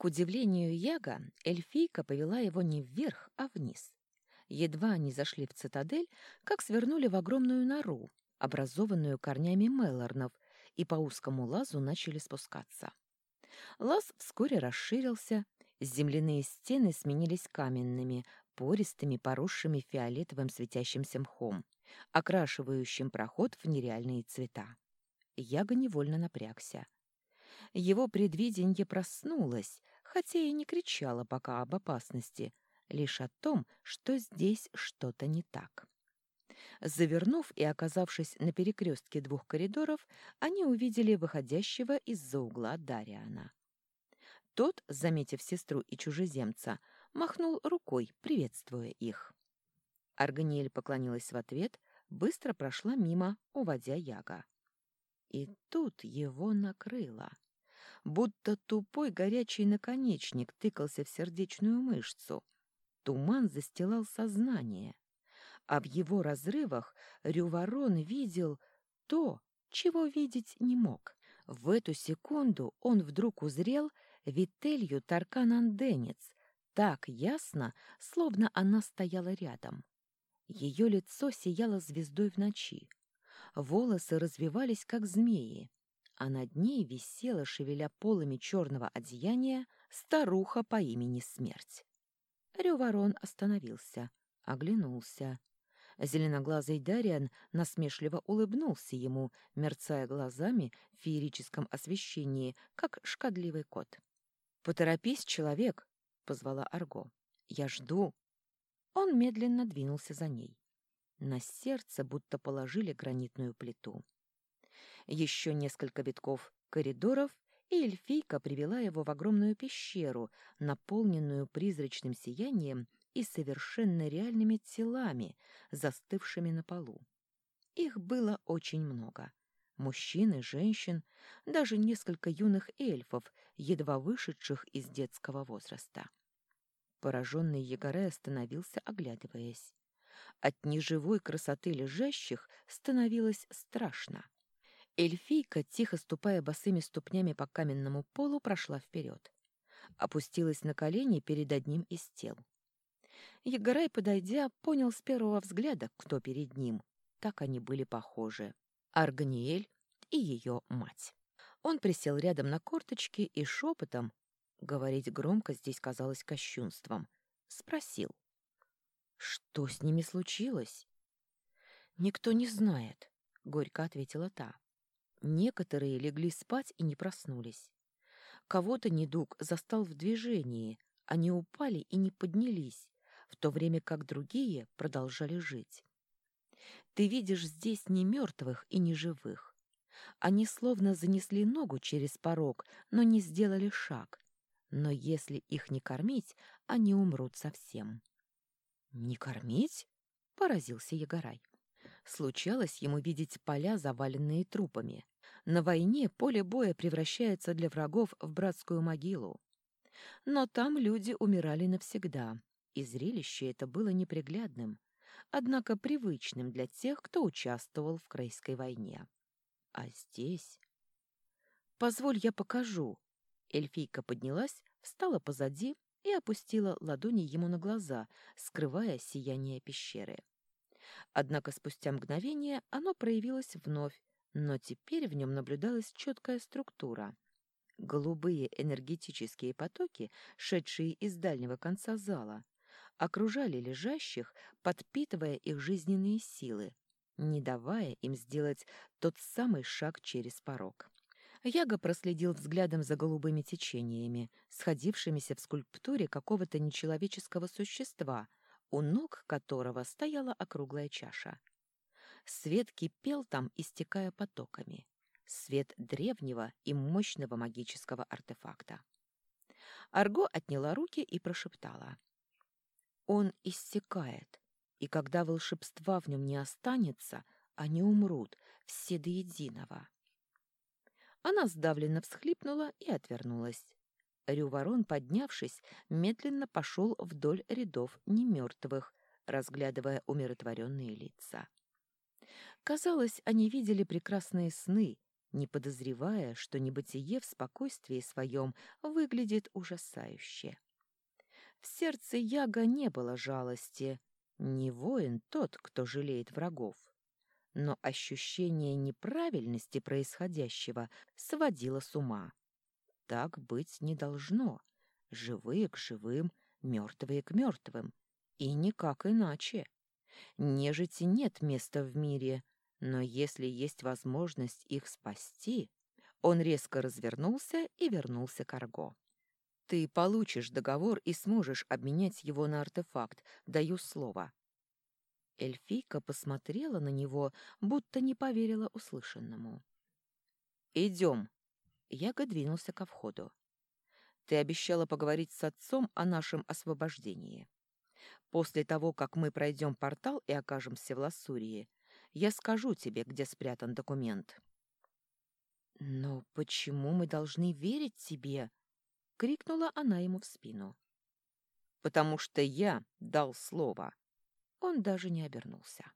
К удивлению Яга, эльфийка повела его не вверх, а вниз. Едва они зашли в цитадель, как свернули в огромную нору, образованную корнями мелорнов, и по узкому лазу начали спускаться. Лаз вскоре расширился, земляные стены сменились каменными, пористыми, поросшими фиолетовым светящимся мхом, окрашивающим проход в нереальные цвета. Яга невольно напрягся. Его предвиденье проснулось, хотя и не кричало пока об опасности, лишь о том, что здесь что-то не так. Завернув и оказавшись на перекрестке двух коридоров, они увидели выходящего из-за угла Дариана. Тот, заметив сестру и чужеземца, махнул рукой, приветствуя их. Арганиэль поклонилась в ответ, быстро прошла мимо, уводя Яга. И тут его накрыло будто тупой горячий наконечник тыкался в сердечную мышцу. Туман застилал сознание, а в его разрывах Рюворон видел то, чего видеть не мог. В эту секунду он вдруг узрел Вителью Таркан-Анденец так ясно, словно она стояла рядом. Ее лицо сияло звездой в ночи. Волосы развивались, как змеи а над ней висела, шевеля полами черного одеяния, старуха по имени Смерть. Рюворон остановился, оглянулся. Зеленоглазый Дариан насмешливо улыбнулся ему, мерцая глазами в феерическом освещении, как шкадливый кот. «Поторопись, человек!» — позвала Арго. «Я жду!» Он медленно двинулся за ней. На сердце будто положили гранитную плиту. Еще несколько витков коридоров, и эльфийка привела его в огромную пещеру, наполненную призрачным сиянием и совершенно реальными телами, застывшими на полу. Их было очень много. Мужчин и женщин, даже несколько юных эльфов, едва вышедших из детского возраста. Пораженный Егоре остановился, оглядываясь. От неживой красоты лежащих становилось страшно. Эльфийка, тихо ступая босыми ступнями по каменному полу, прошла вперед. Опустилась на колени перед одним из тел. Егорай, подойдя, понял с первого взгляда, кто перед ним. Так они были похожи. Арганиэль и ее мать. Он присел рядом на корточки и шепотом, говорить громко здесь казалось кощунством, спросил. «Что с ними случилось?» «Никто не знает», — горько ответила та. Некоторые легли спать и не проснулись. Кого-то недуг застал в движении, они упали и не поднялись, в то время как другие продолжали жить. Ты видишь здесь не мертвых и не живых. Они словно занесли ногу через порог, но не сделали шаг. Но если их не кормить, они умрут совсем. — Не кормить? — поразился Егорай. Случалось ему видеть поля, заваленные трупами. На войне поле боя превращается для врагов в братскую могилу. Но там люди умирали навсегда, и зрелище это было неприглядным, однако привычным для тех, кто участвовал в Крейской войне. А здесь... «Позволь, я покажу». Эльфийка поднялась, встала позади и опустила ладони ему на глаза, скрывая сияние пещеры. Однако спустя мгновение оно проявилось вновь, но теперь в нем наблюдалась четкая структура. Голубые энергетические потоки, шедшие из дальнего конца зала, окружали лежащих, подпитывая их жизненные силы, не давая им сделать тот самый шаг через порог. Яга проследил взглядом за голубыми течениями, сходившимися в скульптуре какого-то нечеловеческого существа, у ног которого стояла округлая чаша. Свет кипел там, истекая потоками. Свет древнего и мощного магического артефакта. Арго отняла руки и прошептала. «Он иссякает, и когда волшебства в нем не останется, они умрут, все до единого». Она сдавленно всхлипнула и отвернулась. Рюворон, поднявшись, медленно пошел вдоль рядов немертвых, разглядывая умиротворенные лица. Казалось, они видели прекрасные сны, не подозревая, что небытие в спокойствии своем выглядит ужасающе. В сердце Яга не было жалости. Не воин тот, кто жалеет врагов. Но ощущение неправильности происходящего сводило с ума. Так быть не должно. Живые к живым, мертвые к мертвым. И никак иначе. Нежити нет места в мире, но если есть возможность их спасти... Он резко развернулся и вернулся к Арго. «Ты получишь договор и сможешь обменять его на артефакт, даю слово». Эльфийка посмотрела на него, будто не поверила услышанному. «Идем». Яга двинулся ко входу. «Ты обещала поговорить с отцом о нашем освобождении. После того, как мы пройдем портал и окажемся в Лассурии, я скажу тебе, где спрятан документ». «Но почему мы должны верить тебе?» — крикнула она ему в спину. «Потому что я дал слово». Он даже не обернулся.